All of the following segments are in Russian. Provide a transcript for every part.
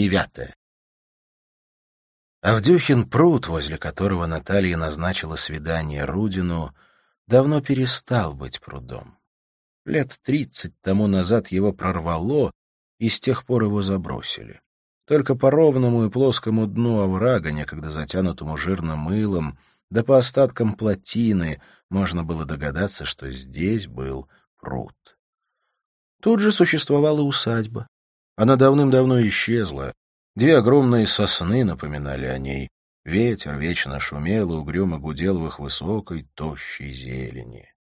Девятое. Авдюхин пруд, возле которого Наталья назначила свидание Рудину, давно перестал быть прудом. Лет тридцать тому назад его прорвало, и с тех пор его забросили. Только по ровному и плоскому дну оврага, некогда затянутому жирным мылом, да по остаткам плотины можно было догадаться, что здесь был пруд. Тут же существовала усадьба. Она давным-давно исчезла. Две огромные сосны напоминали о ней. Ветер вечно шумел и угрюмо гудел в их высокой, тощей зелени.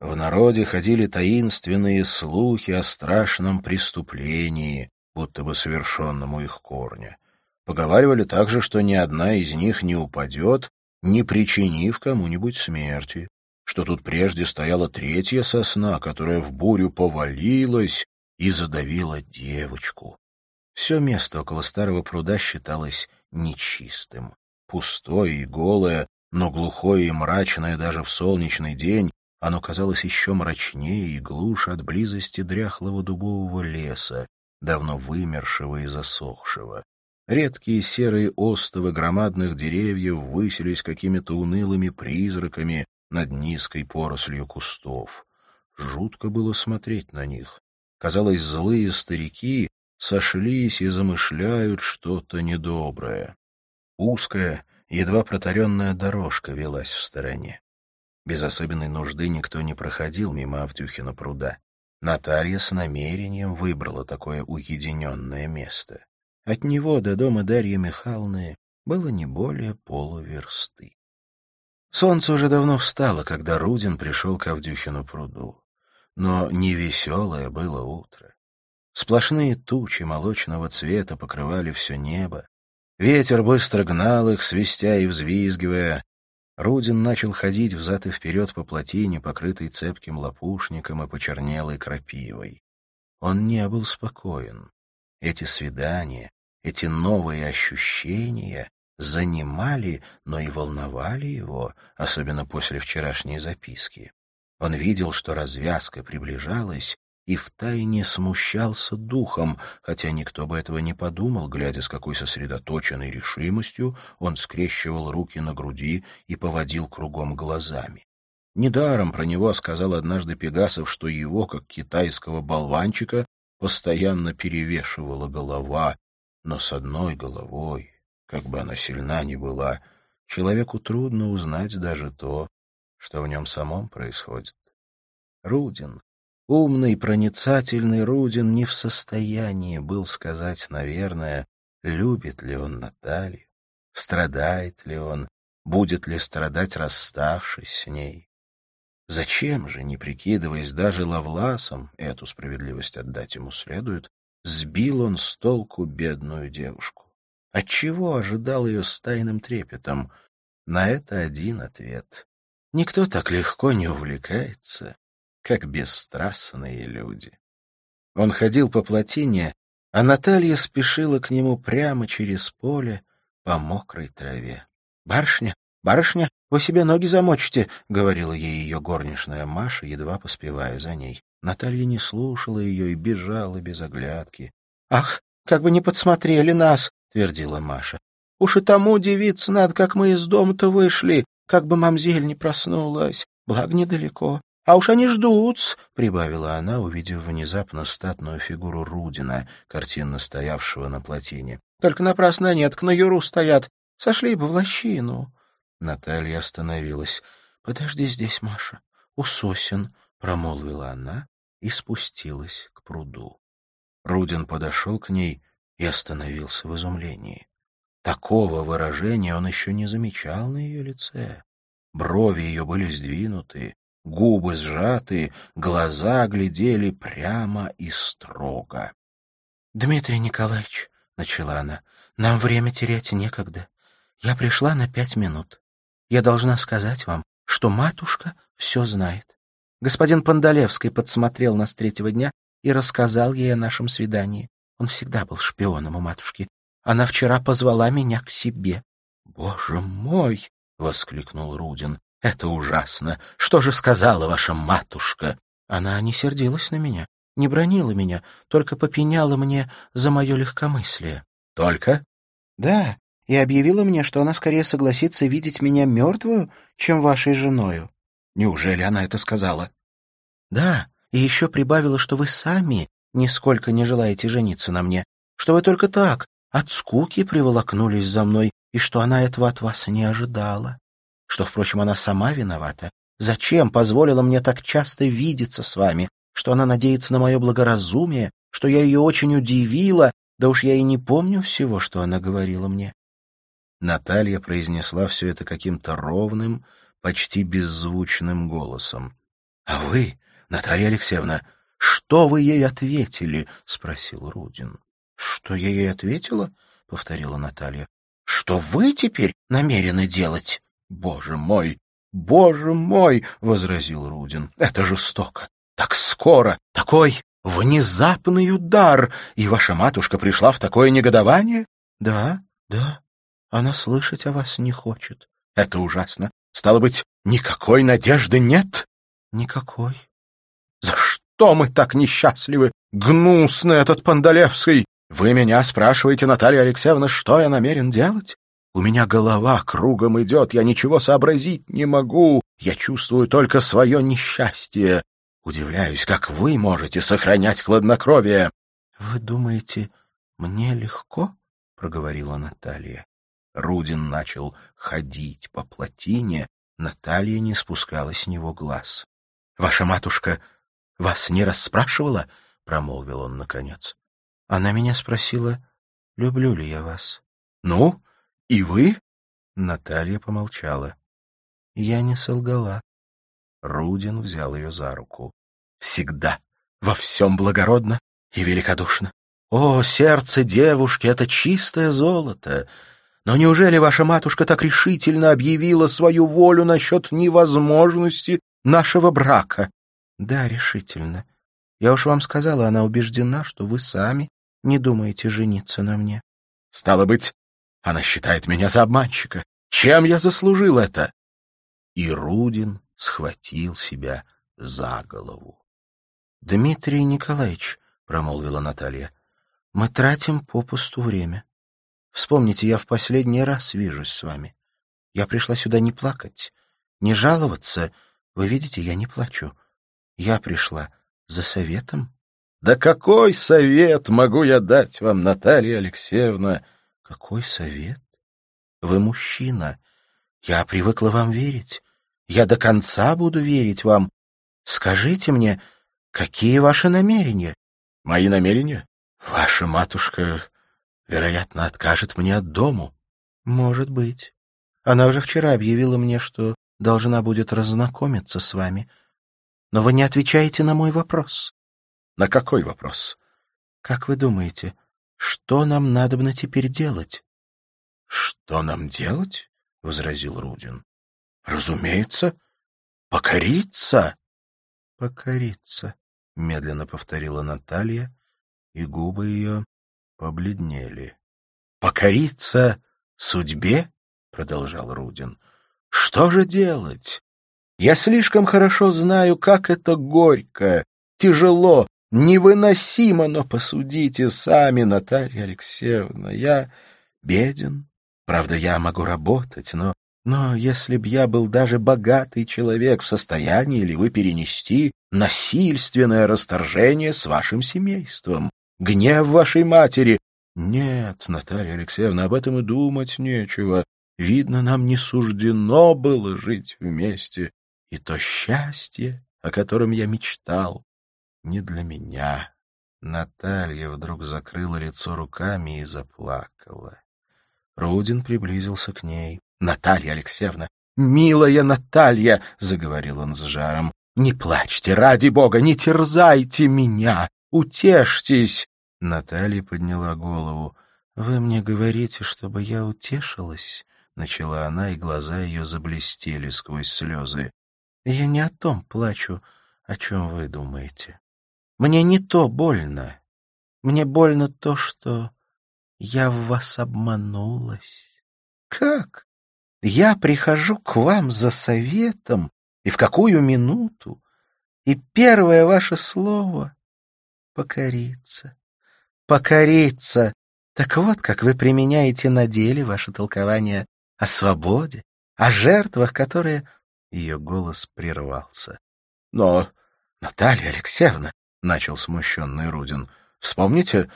В народе ходили таинственные слухи о страшном преступлении, будто бы совершенному их корня. Поговаривали также, что ни одна из них не упадет, не причинив кому-нибудь смерти, что тут прежде стояла третья сосна, которая в бурю повалилась и задавила девочку. Все место около старого пруда считалось нечистым. Пустое и голое, но глухое и мрачное даже в солнечный день, оно казалось еще мрачнее и глуше от близости дряхлого дубового леса, давно вымершего и засохшего. Редкие серые остовы громадных деревьев высились какими-то унылыми призраками над низкой порослью кустов. Жутко было смотреть на них. Казалось, злые старики сошлись и замышляют что-то недоброе. Узкая, едва протаренная дорожка велась в стороне. Без особенной нужды никто не проходил мимо Авдюхина пруда. Наталья с намерением выбрала такое уединенное место. От него до дома Дарьи Михайловны было не более полуверсты. Солнце уже давно встало, когда Рудин пришел к Авдюхину пруду. Но невеселое было утро. Сплошные тучи молочного цвета покрывали все небо. Ветер быстро гнал их, свистя и взвизгивая. Рудин начал ходить взад и вперед по плотине, покрытой цепким лопушником и почернелой крапивой. Он не был спокоен. Эти свидания, эти новые ощущения занимали, но и волновали его, особенно после вчерашней записки. Он видел, что развязка приближалась, и втайне смущался духом, хотя никто бы этого не подумал, глядя, с какой сосредоточенной решимостью он скрещивал руки на груди и поводил кругом глазами. Недаром про него сказал однажды Пегасов, что его, как китайского болванчика, постоянно перевешивала голова, но с одной головой, как бы она сильна ни была, человеку трудно узнать даже то, что в нем самом происходит. Рудин, умный, проницательный Рудин не в состоянии был сказать, наверное, любит ли он Наталью, страдает ли он, будет ли страдать, расставшись с ней. Зачем же, не прикидываясь даже Лавласом, эту справедливость отдать ему следует, Сбил он с толку бедную девушку. Отчего ожидал ее с тайным трепетом? На это один ответ. Никто так легко не увлекается, как бесстрастные люди. Он ходил по плотине, а Наталья спешила к нему прямо через поле по мокрой траве. — Барышня, барышня, вы себе ноги замочите, — говорила ей ее горничная Маша, едва поспевая за ней. Наталья не слушала ее и бежала без оглядки. — Ах, как бы не подсмотрели нас, — твердила Маша. — Уж и тому удивиться надо, как мы из дома-то вышли, как бы мамзель не проснулась. Благо недалеко. А уж они ждут, — прибавила она, увидев внезапно статную фигуру Рудина, картинно стоявшего на плотине. — Только напрасно нет, к юру стоят. Сошли бы в лощину. Наталья остановилась. — Подожди здесь, Маша. У сосен, — промолвила она и спустилась к пруду. Рудин подошел к ней и остановился в изумлении. Такого выражения он еще не замечал на ее лице. Брови ее были сдвинуты, губы сжаты, глаза глядели прямо и строго. — Дмитрий Николаевич, — начала она, — нам время терять некогда. Я пришла на пять минут. Я должна сказать вам, что матушка все знает. Господин Пандалевский подсмотрел нас третьего дня и рассказал ей о нашем свидании. Он всегда был шпионом у матушки. Она вчера позвала меня к себе. — Боже мой! — воскликнул Рудин. — Это ужасно! Что же сказала ваша матушка? Она не сердилась на меня, не бронила меня, только попеняла мне за мое легкомыслие. Только? Да, и объявила мне, что она скорее согласится видеть меня мертвую, чем вашей женою. Неужели она это сказала? Да, и еще прибавила, что вы сами нисколько не желаете жениться на мне, что вы только так, от скуки приволокнулись за мной, и что она этого от вас не ожидала. Что, впрочем, она сама виновата. Зачем позволила мне так часто видеться с вами? Что она надеется на мое благоразумие? Что я ее очень удивила? Да уж я и не помню всего, что она говорила мне. Наталья произнесла все это каким-то ровным, почти беззвучным голосом. — А вы, Наталья Алексеевна, что вы ей ответили? — спросил Рудин. — Что я ей ответила? — повторила Наталья. — Что вы теперь намерены делать? — Боже мой! Боже мой! — возразил Рудин. — Это жестоко! Так скоро! Такой внезапный удар! И ваша матушка пришла в такое негодование? — Да, да. Она слышать о вас не хочет. — Это ужасно. Стало быть, никакой надежды нет? — Никакой. — За что мы так несчастливы? Гнусный этот Пандалевский! Вы меня спрашиваете, Наталья Алексеевна, что я намерен делать? У меня голова кругом идет, я ничего сообразить не могу. Я чувствую только свое несчастье. Удивляюсь, как вы можете сохранять хладнокровие. — Вы думаете, мне легко? — проговорила Наталья. Рудин начал ходить по плотине, Наталья не спускала с него глаз. — Ваша матушка вас не расспрашивала? — промолвил он наконец. Она меня спросила, люблю ли я вас. — Ну, и вы? Наталья помолчала. Я не солгала. Рудин взял ее за руку. — Всегда, во всем благородно и великодушно. О, сердце девушки — это чистое золото! Но неужели ваша матушка так решительно объявила свою волю насчет невозможности нашего брака? — Да, решительно. Я уж вам сказала, она убеждена, что вы сами не думаете жениться на мне. — Стало быть, она считает меня за обманщика. Чем я заслужил это? И Рудин схватил себя за голову. — Дмитрий Николаевич, — промолвила Наталья, — мы тратим попусту время. Вспомните, я в последний раз вижусь с вами. Я пришла сюда не плакать, не жаловаться. Вы видите, я не плачу. Я пришла за советом. — Да какой совет могу я дать вам, Наталья Алексеевна? — Какой совет? Вы мужчина. Я привыкла вам верить. Я до конца буду верить вам. Скажите мне, какие ваши намерения? — Мои намерения? Ваша матушка вероятно, откажет мне от дому. Может быть. Она уже вчера объявила мне, что должна будет разнакомиться с вами. Но вы не отвечаете на мой вопрос. На какой вопрос? Как вы думаете, что нам надобно теперь делать? Что нам делать? — возразил Рудин. — Разумеется, покориться. — Покориться, — медленно повторила Наталья, и губы ее побледнели. «Покориться судьбе?» — продолжал Рудин. «Что же делать? Я слишком хорошо знаю, как это горько, тяжело, невыносимо, но посудите сами, Наталья Алексеевна, я беден. Правда, я могу работать, но... Но если б я был даже богатый человек, в состоянии ли вы перенести насильственное расторжение с вашим семейством? гнев вашей матери. Нет, Наталья Алексеевна, об этом и думать нечего. Видно, нам не суждено было жить вместе. И то счастье, о котором я мечтал, не для меня. Наталья вдруг закрыла лицо руками и заплакала. Рудин приблизился к ней. — Наталья Алексеевна, милая Наталья, — заговорил он с жаром, — не плачьте, ради бога, не терзайте меня. Утешьтесь!» Наталья подняла голову. «Вы мне говорите, чтобы я утешилась?» Начала она, и глаза ее заблестели сквозь слезы. «Я не о том плачу, о чем вы думаете. Мне не то больно. Мне больно то, что я в вас обманулась. Как? Я прихожу к вам за советом, и в какую минуту? И первое ваше слово покориться. Покориться! Так вот, как вы применяете на деле ваше толкование о свободе, о жертвах, которые...» Ее голос прервался. «Но, Наталья Алексеевна, — начал смущенный Рудин, — вспомните,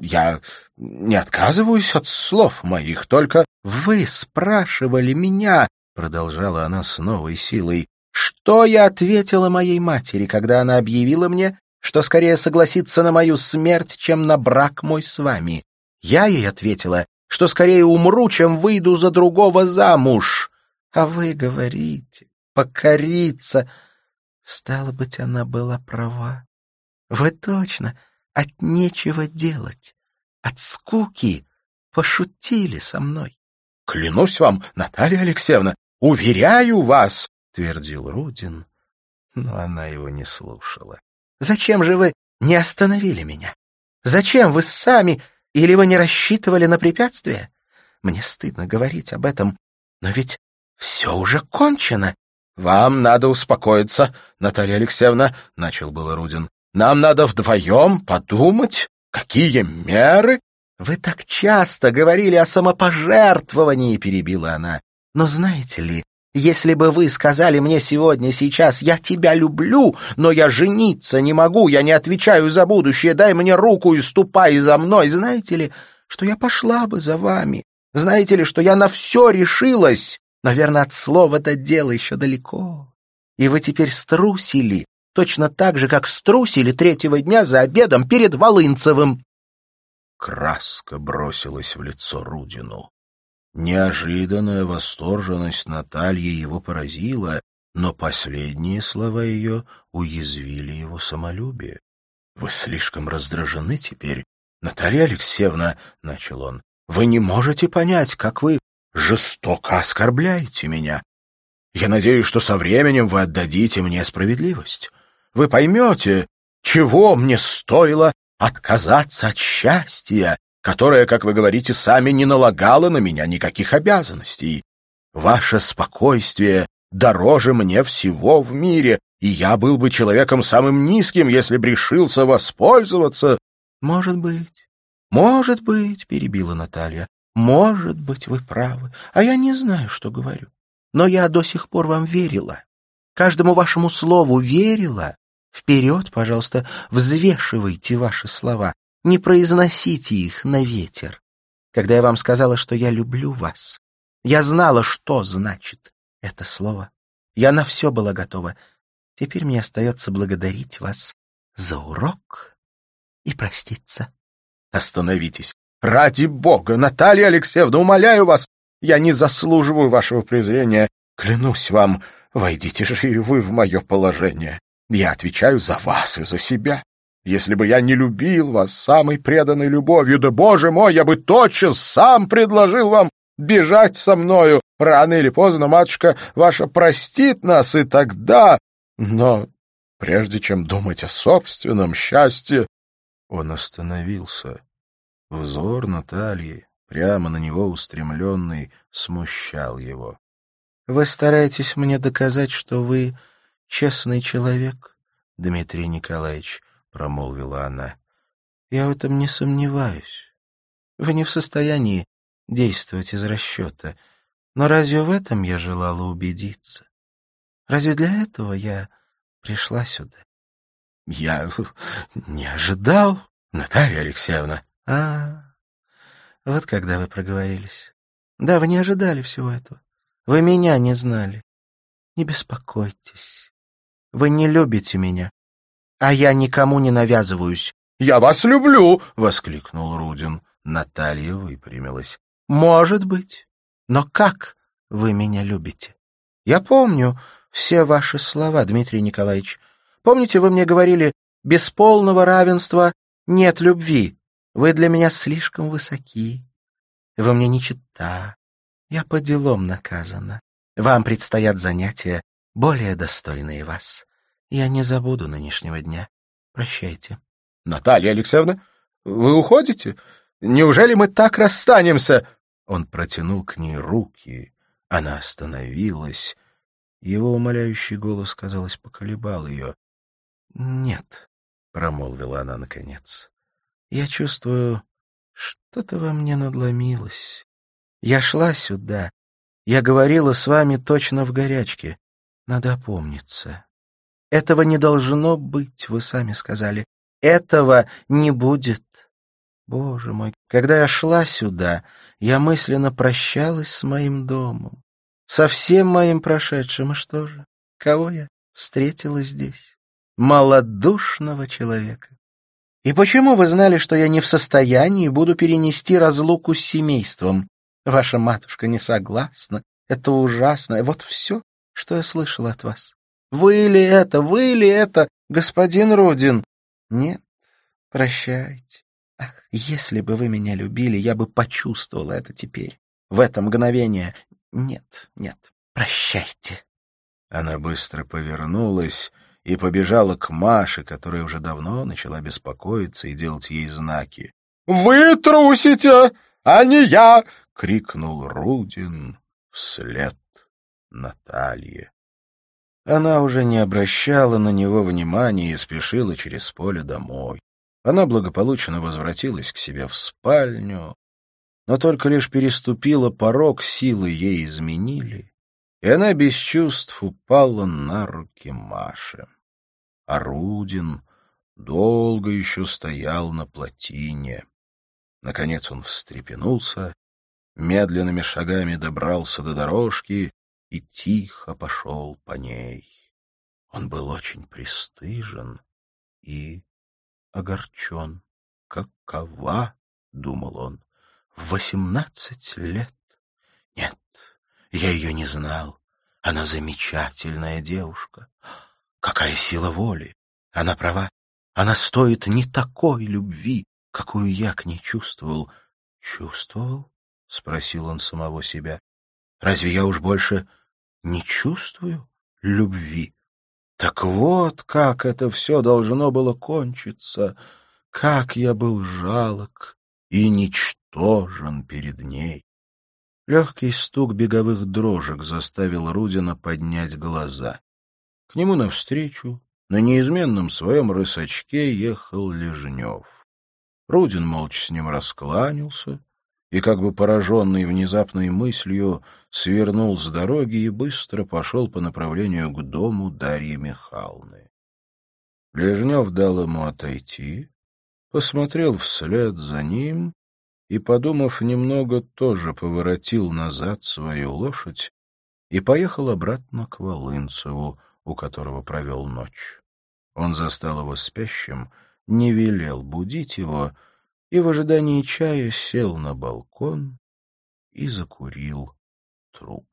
я не отказываюсь от слов моих, только... Вы спрашивали меня, — продолжала она с новой силой, — что я ответила моей матери, когда она объявила мне, что скорее согласится на мою смерть, чем на брак мой с вами. Я ей ответила, что скорее умру, чем выйду за другого замуж. А вы говорите, покориться. Стало быть, она была права. Вы точно от нечего делать, от скуки пошутили со мной. — Клянусь вам, Наталья Алексеевна, уверяю вас, — твердил Рудин. Но она его не слушала. — Зачем же вы не остановили меня? Зачем вы сами или вы не рассчитывали на препятствия? Мне стыдно говорить об этом, но ведь все уже кончено. — Вам надо успокоиться, Наталья Алексеевна, — начал было Рудин. — Нам надо вдвоем подумать, какие меры... — Вы так часто говорили о самопожертвовании, — перебила она. — Но знаете ли, если бы вы сказали мне сегодня, сейчас, я тебя люблю, но я жениться не могу, я не отвечаю за будущее, дай мне руку и ступай за мной, знаете ли, что я пошла бы за вами? Знаете ли, что я на все решилась? Наверное, от слова это дело еще далеко. И вы теперь струсили, точно так же, как струсили третьего дня за обедом перед Волынцевым. Краска бросилась в лицо Рудину. Неожиданная восторженность Натальи его поразила, но последние слова ее уязвили его самолюбие. — Вы слишком раздражены теперь, Наталья Алексеевна, — начал он. — Вы не можете понять, как вы жестоко оскорбляете меня. Я надеюсь, что со временем вы отдадите мне справедливость. Вы поймете, чего мне стоило отказаться от счастья, которая, как вы говорите, сами не налагала на меня никаких обязанностей. Ваше спокойствие дороже мне всего в мире, и я был бы человеком самым низким, если б решился воспользоваться. — Может быть, может быть, — перебила Наталья, — может быть, вы правы, а я не знаю, что говорю. Но я до сих пор вам верила, каждому вашему слову верила. Вперед, пожалуйста, взвешивайте ваши слова. Не произносите их на ветер. Когда я вам сказала, что я люблю вас, я знала, что значит это слово. Я на все была готова. Теперь мне остается благодарить вас за урок и проститься. Остановитесь. Ради бога, Наталья Алексеевна, умоляю вас, я не заслуживаю вашего презрения. Клянусь вам, войдите же и вы в мое положение. Я отвечаю за вас и за себя. Если бы я не любил вас самой преданной любовью, да, боже мой, я бы тотчас сам предложил вам бежать со мною. Рано или поздно матушка ваша простит нас, и тогда... Но прежде чем думать о собственном счастье... Он остановился. Взор Натальи, прямо на него устремленный, смущал его. — Вы стараетесь мне доказать, что вы честный человек, Дмитрий Николаевич, — промолвила она. — Я в этом не сомневаюсь. Вы не в состоянии действовать из расчета. Но разве в этом я желала убедиться? Разве для этого я пришла сюда? — Я не ожидал, Наталья Алексеевна. — А, вот когда вы проговорились. Да, вы не ожидали всего этого. Вы меня не знали. Не беспокойтесь. Вы не любите меня. А я никому не навязываюсь. — Я вас люблю! — воскликнул Рудин. Наталья выпрямилась. — Может быть. Но как вы меня любите? Я помню все ваши слова, Дмитрий Николаевич. Помните, вы мне говорили, без полного равенства нет любви. Вы для меня слишком высоки. Вы мне не чита. Я по делам наказана. Вам предстоят занятия, более достойные вас. Я не забуду нынешнего дня. Прощайте. — Наталья Алексеевна, вы уходите? Неужели мы так расстанемся? Он протянул к ней руки. Она остановилась. Его умоляющий голос, казалось, поколебал ее. — Нет, — промолвила она наконец. — Я чувствую, Что-то во мне надломилось. Я шла сюда. Я говорила с вами точно в горячке. Надо опомниться. Этого не должно быть, вы сами сказали. Этого не будет. Боже мой, когда я шла сюда, я мысленно прощалась с моим домом, со всем моим прошедшим. И что же? Кого я встретила здесь? Малодушного человека. И почему вы знали, что я не в состоянии буду перенести разлуку с семейством? Ваша матушка не согласна. Это ужасно. Вот все, что я слышала от вас. Вы ли это, вы ли это, господин Рудин? Нет, прощайте. Ах, если бы вы меня любили, я бы почувствовала это теперь, в это мгновение. Нет, нет, прощайте. Она быстро повернулась и побежала к Маше, которая уже давно начала беспокоиться и делать ей знаки. «Вы трусите, а не я!» — крикнул Рудин вслед Наталье. Она уже не обращала на него внимания и спешила через поле домой. Она благополучно возвратилась к себе в спальню, но только лишь переступила порог, силы ей изменили, и она без чувств упала на руки Маши. А Рудин долго еще стоял на плотине. Наконец он встрепенулся, медленными шагами добрался до дорожки и тихо пошел по ней. Он был очень пристыжен и огорчен. «Какова?» — думал он. «Восемнадцать лет? Нет, я ее не знал. Она замечательная девушка. Какая сила воли! Она права. Она стоит не такой любви, какую я к ней чувствовал. Чувствовал? — спросил он самого себя. Разве я уж больше не чувствую любви? Так вот, как это все должно было кончиться, как я был жалок и ничтожен перед ней. Легкий стук беговых дрожек заставил Рудина поднять глаза. К нему навстречу, на неизменном своем рысачке, ехал Лежнев. Рудин молча с ним раскланялся, и, как бы пораженный внезапной мыслью, свернул с дороги и быстро пошел по направлению к дому Дарьи Михайловны. Лежнев дал ему отойти, посмотрел вслед за ним и, подумав немного, тоже поворотил назад свою лошадь и поехал обратно к Волынцеву, у которого провел ночь. Он застал его спящим, не велел будить его — и в ожидании чая сел на балкон и закурил трубку.